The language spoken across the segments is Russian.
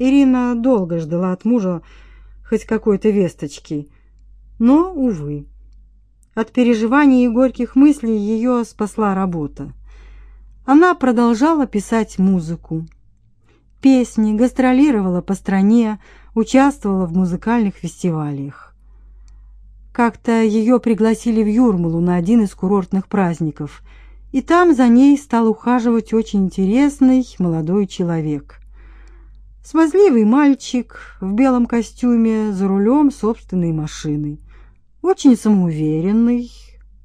Ирина долго ждала от мужа хоть какой-то весточки, но, увы. От переживаний и горьких мыслей ее спасла работа. Она продолжала писать музыку. Песни, гастролировала по стране, участвовала в музыкальных фестивалях. Как-то ее пригласили в Юрмалу на один из курортных праздников, и там за ней стал ухаживать очень интересный молодой человек. Смазливый мальчик в белом костюме за рулем собственной машины. Очень самоуверенный,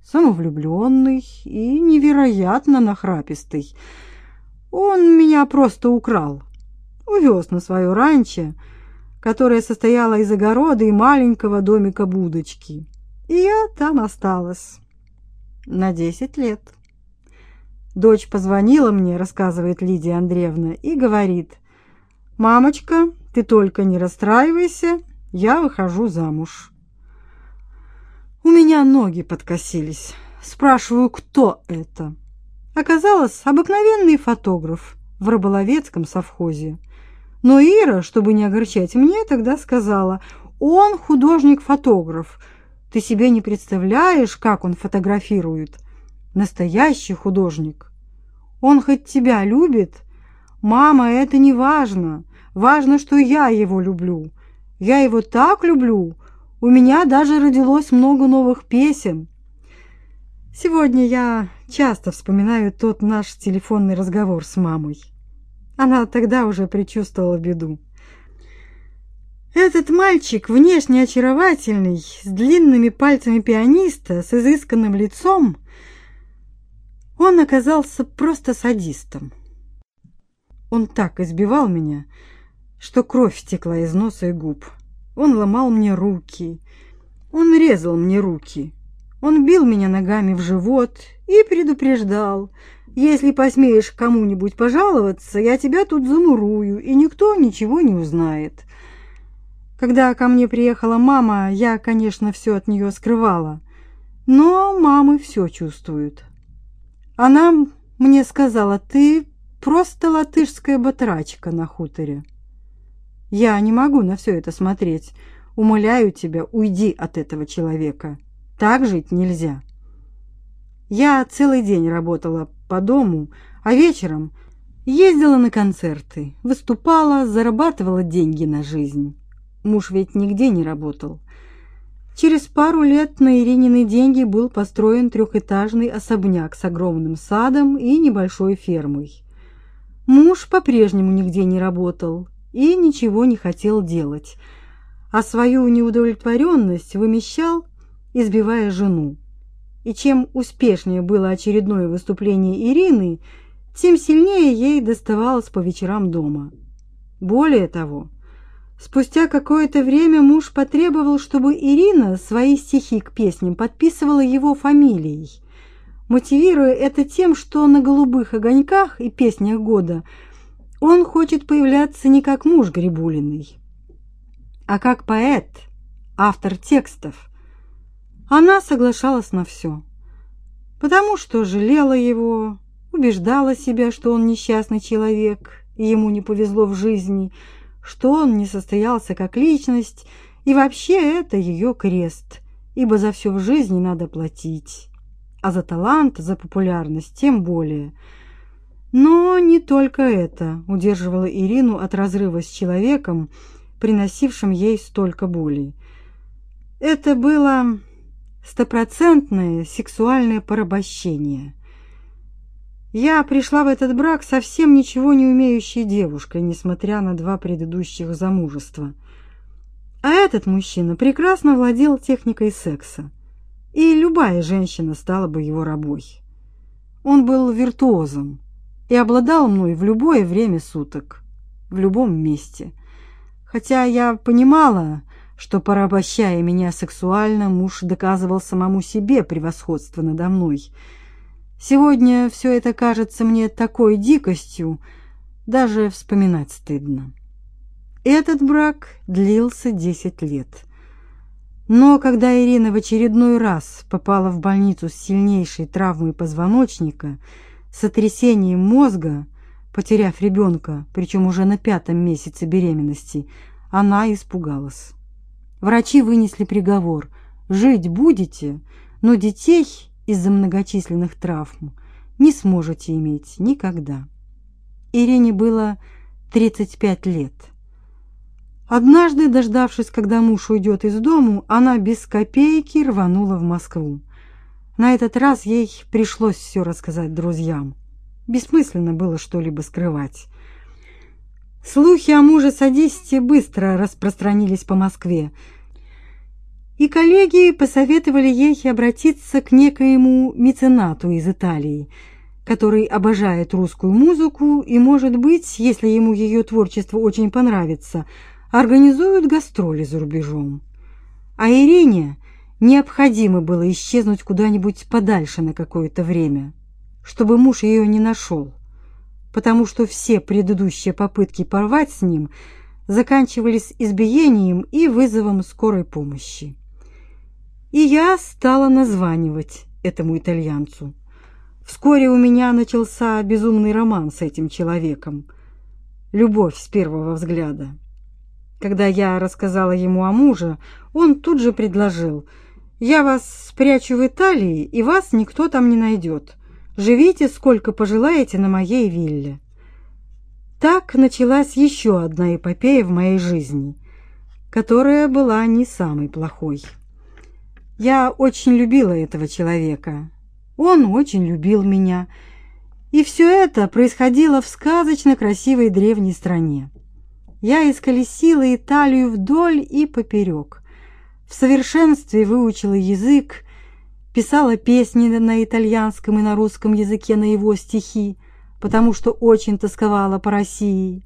самовлюбленный и невероятно нахрапистый. Он меня просто украл. Увез на свое ранчо, которое состояло из огорода и маленького домика-будочки. И я там осталась на десять лет. Дочь позвонила мне, рассказывает Лидия Андреевна, и говорит – «Мамочка, ты только не расстраивайся, я выхожу замуж». У меня ноги подкосились. Спрашиваю, кто это? Оказалось, обыкновенный фотограф в рыболовецком совхозе. Но Ира, чтобы не огорчать мне, тогда сказала, он художник-фотограф. Ты себе не представляешь, как он фотографирует. Настоящий художник. Он хоть тебя любит, «Мама, это не важно. Важно, что я его люблю. Я его так люблю. У меня даже родилось много новых песен». Сегодня я часто вспоминаю тот наш телефонный разговор с мамой. Она тогда уже предчувствовала беду. Этот мальчик, внешне очаровательный, с длинными пальцами пианиста, с изысканным лицом, он оказался просто садистом. Он так избивал меня, что кровь текла из носа и губ. Он ломал мне руки, он резал мне руки, он бил меня ногами в живот и предупреждал, если посмеешь кому-нибудь пожаловаться, я тебя тут замурую, и никто ничего не узнает. Когда ко мне приехала мама, я, конечно, все от нее скрывала, но мамы все чувствуют. Она мне сказала, ты Просто латышская батрачка на хуторе. Я не могу на все это смотреть. Умоляю тебя, уйди от этого человека. Так жить нельзя. Я целый день работала по дому, а вечером ездила на концерты, выступала, зарабатывала деньги на жизнь. Муж ведь нигде не работал. Через пару лет на Иринины деньги был построен трехэтажный особняк с огромным садом и небольшой фермой. Муж по-прежнему нигде не работал и ничего не хотел делать, а свою неудовлетворенность вымещал, избивая жену. И чем успешнее было очередное выступление Ирины, тем сильнее ей доставалось по вечерам дома. Более того, спустя какое-то время муж потребовал, чтобы Ирина свои стихи к песням подписывала его фамилией мотивируя это тем, что на голубых огоньках и песнях года он хочет появляться не как муж Грибулиной, а как поэт, автор текстов. Она соглашалась на все, потому что жалела его, убеждала себя, что он несчастный человек, и ему не повезло в жизни, что он не состоялся как личность, и вообще это ее крест, ибо за все в жизни надо платить а за талант, за популярность тем более. Но не только это удерживало Ирину от разрыва с человеком, приносившим ей столько боли. Это было стопроцентное сексуальное порабощение. Я пришла в этот брак совсем ничего не умеющей девушкой, несмотря на два предыдущих замужества. А этот мужчина прекрасно владел техникой секса и любая женщина стала бы его рабой. Он был виртуозом и обладал мной в любое время суток, в любом месте. Хотя я понимала, что порабощая меня сексуально, муж доказывал самому себе превосходство надо мной. Сегодня все это кажется мне такой дикостью, даже вспоминать стыдно. Этот брак длился десять лет. Но когда Ирина в очередной раз попала в больницу с сильнейшей травмой позвоночника, сотрясением мозга, потеряв ребенка, причем уже на пятом месяце беременности, она испугалась. Врачи вынесли приговор – жить будете, но детей из-за многочисленных травм не сможете иметь никогда. Ирине было 35 лет. Однажды, дождавшись, когда муж уйдет из дому, она без копейки рванула в Москву. На этот раз ей пришлось все рассказать друзьям. Бессмысленно было что-либо скрывать. Слухи о муже-садисте быстро распространились по Москве, и коллеги посоветовали ей обратиться к некоему меценату из Италии, который обожает русскую музыку и, может быть, если ему ее творчество очень понравится, организует гастроли за рубежом. А Ирине необходимо было исчезнуть куда-нибудь подальше на какое-то время, чтобы муж ее не нашел, потому что все предыдущие попытки порвать с ним заканчивались избиением и вызовом скорой помощи. И я стала названивать этому итальянцу. Вскоре у меня начался безумный роман с этим человеком. Любовь с первого взгляда. Когда я рассказала ему о муже, он тут же предложил: "Я вас спрячу в Италии, и вас никто там не найдет. Живите сколько пожелаете на моей вилле". Так началась еще одна эпопея в моей жизни, которая была не самой плохой. Я очень любила этого человека. Он очень любил меня. И все это происходило в сказочно красивой древней стране. Я исколесила Италию вдоль и поперек. В совершенстве выучила язык, писала песни на итальянском и на русском языке на его стихи, потому что очень тосковала по России.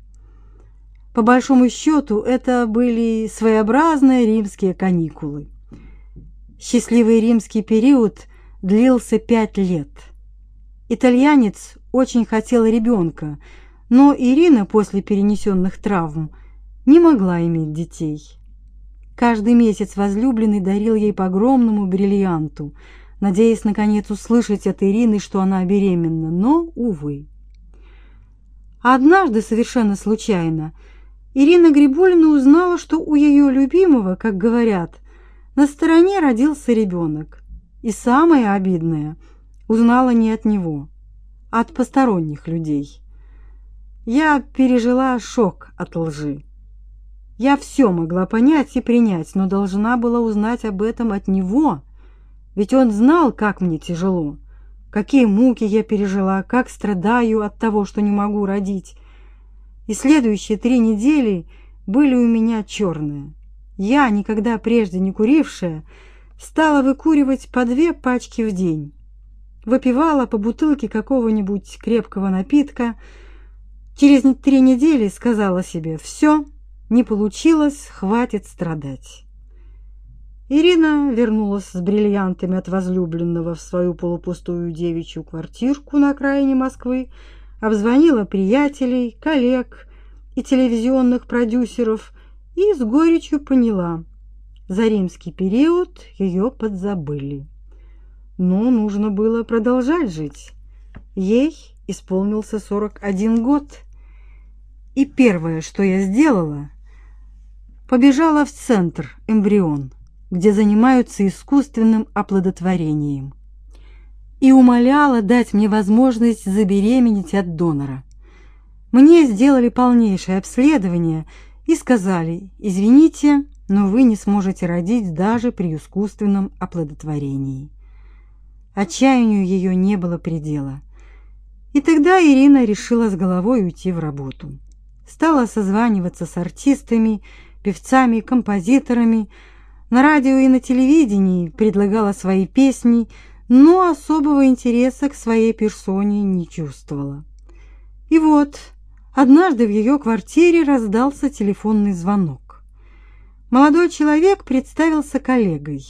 По большому счету, это были своеобразные римские каникулы. Счастливый римский период длился пять лет. Итальянец очень хотел ребенка, но Ирина после перенесенных травм не могла иметь детей. Каждый месяц возлюбленный дарил ей по огромному бриллианту, надеясь наконец услышать от Ирины, что она беременна, но увы. Однажды совершенно случайно Ирина Грибулина узнала, что у ее любимого, как говорят, на стороне родился ребенок. И самое обидное, узнала не от него, а от посторонних людей. Я пережила шок от лжи. Я все могла понять и принять, но должна была узнать об этом от него, ведь он знал, как мне тяжело, какие муки я пережила, как страдаю от того, что не могу родить. И следующие три недели были у меня черные. Я, никогда прежде не курившая, стала выкуривать по две пачки в день. Выпивала по бутылке какого-нибудь крепкого напитка. Через три недели сказала себе «все, не получилось, хватит страдать». Ирина вернулась с бриллиантами от возлюбленного в свою полупустую девичью квартирку на окраине Москвы, обзвонила приятелей, коллег и телевизионных продюсеров и с горечью поняла, за римский период ее подзабыли. Но нужно было продолжать жить. Ей исполнился 41 год. И первое, что я сделала, побежала в центр эмбрион, где занимаются искусственным оплодотворением, и умоляла дать мне возможность забеременеть от донора. Мне сделали полнейшее обследование – и сказали «Извините, но вы не сможете родить даже при искусственном оплодотворении». Отчаянию ее не было предела. И тогда Ирина решила с головой уйти в работу. Стала созваниваться с артистами, певцами, композиторами, на радио и на телевидении предлагала свои песни, но особого интереса к своей персоне не чувствовала. И вот Однажды в ее квартире раздался телефонный звонок. Молодой человек представился коллегой,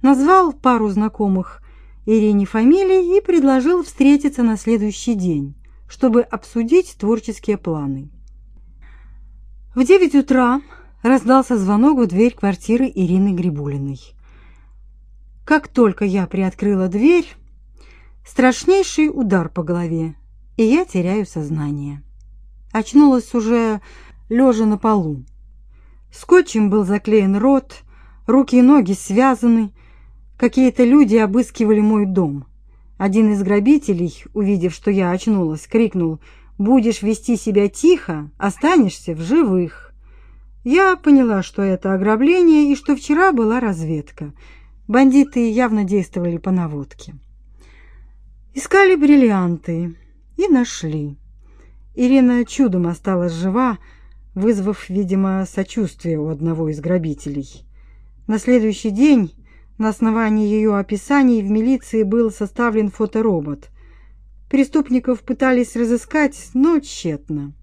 назвал пару знакомых Ирине фамилий и предложил встретиться на следующий день, чтобы обсудить творческие планы. В девять утра раздался звонок в дверь квартиры Ирины Грибулиной. Как только я приоткрыла дверь, страшнейший удар по голове, и я теряю сознание. Очнулась уже лежа на полу. Скотчем был заклеен рот, руки и ноги связаны. Какие-то люди обыскивали мой дом. Один из грабителей, увидев, что я очнулась, крикнул «Будешь вести себя тихо, останешься в живых». Я поняла, что это ограбление и что вчера была разведка. Бандиты явно действовали по наводке. Искали бриллианты и нашли. Ирина чудом осталась жива, вызвав, видимо, сочувствие у одного из грабителей. На следующий день на основании ее описаний в милиции был составлен фоторобот. Преступников пытались разыскать, но тщетно.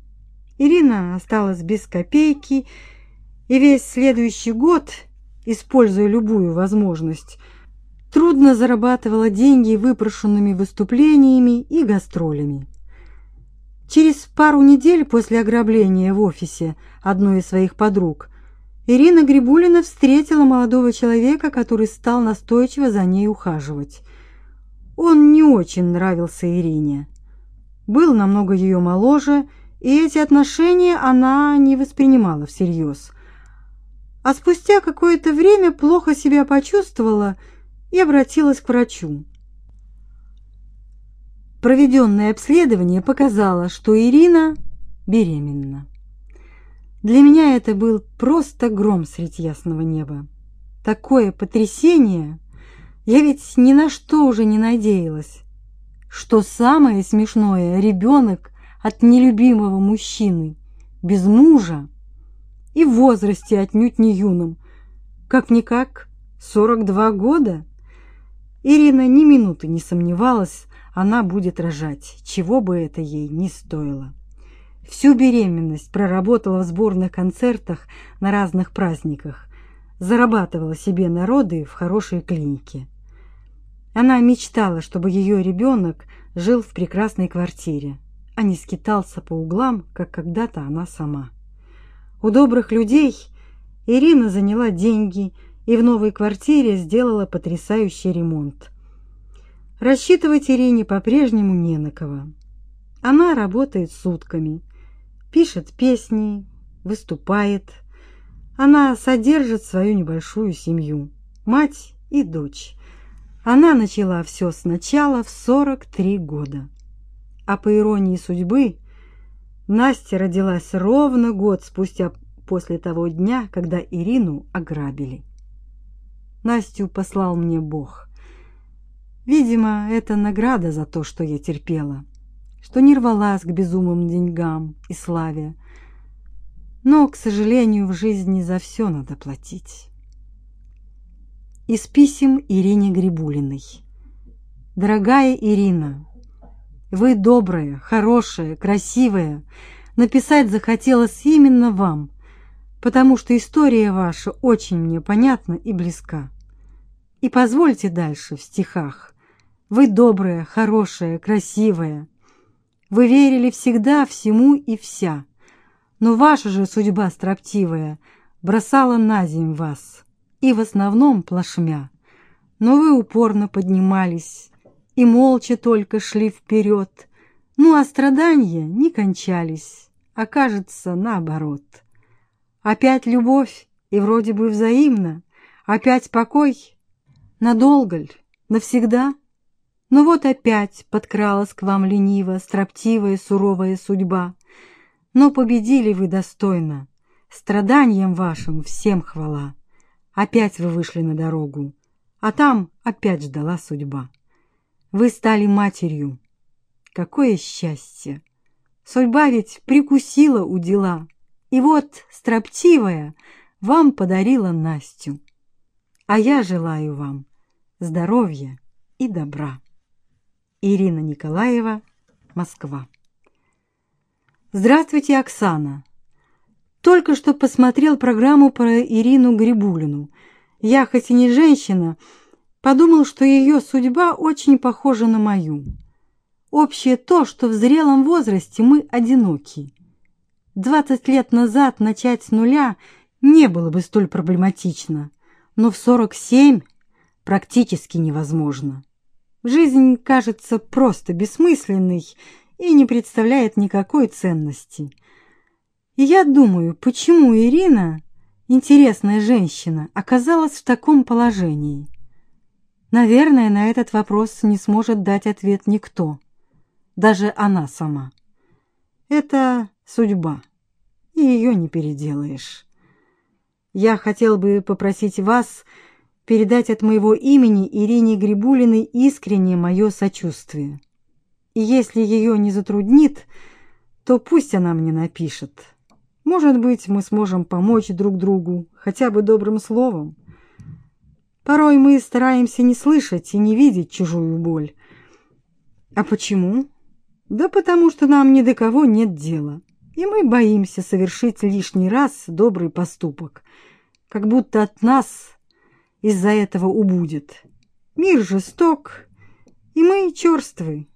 Ирина осталась без копейки, и весь следующий год, используя любую возможность, трудно зарабатывала деньги выпрошенными выступлениями и гастролями. Через пару недель после ограбления в офисе одной из своих подруг Ирина Грибулина встретила молодого человека, который стал настойчиво за ней ухаживать. Он не очень нравился Ирине. Был намного ее моложе, и эти отношения она не воспринимала всерьез. А спустя какое-то время плохо себя почувствовала и обратилась к врачу. Проведенное обследование показало, что Ирина беременна. Для меня это был просто гром средь ясного неба. Такое потрясение! Я ведь ни на что уже не надеялась. Что самое смешное, ребенок от нелюбимого мужчины, без мужа и в возрасте отнюдь не юном. Как-никак, 42 года. Ирина ни минуты не сомневалась, она будет рожать, чего бы это ей ни стоило. Всю беременность проработала в сборных концертах на разных праздниках, зарабатывала себе народы в хорошей клинике. Она мечтала, чтобы ее ребенок жил в прекрасной квартире, а не скитался по углам, как когда-то она сама. У добрых людей Ирина заняла деньги и в новой квартире сделала потрясающий ремонт. Рассчитывать Ирине по-прежнему не на кого. Она работает сутками, пишет песни, выступает. Она содержит свою небольшую семью, мать и дочь. Она начала все сначала в 43 года. А по иронии судьбы, Настя родилась ровно год спустя после того дня, когда Ирину ограбили. Настю послал мне Бог. Видимо, это награда за то, что я терпела, что не рвалась к безумным деньгам и славе. Но, к сожалению, в жизни за все надо платить. Из писем Ирине Грибулиной. Дорогая Ирина, вы добрая, хорошая, красивая. Написать захотелось именно вам, потому что история ваша очень мне понятна и близка. И позвольте дальше в стихах вы добрая, хорошая, красивая. Вы верили всегда всему и вся. Но ваша же судьба строптивая бросала на земь вас, и в основном плашмя. Но вы упорно поднимались и молча только шли вперед. Ну, а страдания не кончались, а кажется, наоборот. Опять любовь, и вроде бы взаимно, опять покой. Надолго ль? Навсегда? Но вот опять подкралась к вам лениво, строптивая, суровая судьба. Но победили вы достойно. Страданиям вашим всем хвала. Опять вы вышли на дорогу, а там опять ждала судьба. Вы стали матерью. Какое счастье! Судьба ведь прикусила у дела, и вот, строптивая, вам подарила Настю. А я желаю вам здоровья и добра. Ирина Николаева, Москва. Здравствуйте, Оксана. Только что посмотрел программу про Ирину Грибулину. Я, хоть и не женщина, подумал, что ее судьба очень похожа на мою. Общее то, что в зрелом возрасте мы одиноки. Двадцать лет назад начать с нуля не было бы столь проблематично, но в сорок семь практически невозможно. Жизнь кажется просто бессмысленной и не представляет никакой ценности. И я думаю, почему Ирина, интересная женщина, оказалась в таком положении. Наверное, на этот вопрос не сможет дать ответ никто, даже она сама. Это судьба, и ее не переделаешь. Я хотел бы попросить вас передать от моего имени Ирине Грибулиной искреннее мое сочувствие. И если ее не затруднит, то пусть она мне напишет. Может быть, мы сможем помочь друг другу хотя бы добрым словом. Порой мы стараемся не слышать и не видеть чужую боль. А почему? Да потому что нам ни до кого нет дела, и мы боимся совершить лишний раз добрый поступок, как будто от нас из-за этого убудет. Мир жесток, и мы черствы.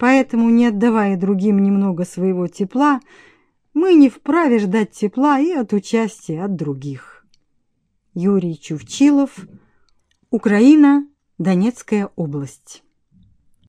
Поэтому, не отдавая другим немного своего тепла, мы не вправе ждать тепла и от участия от других. Юрий Чувчилов, Украина, Донецкая область.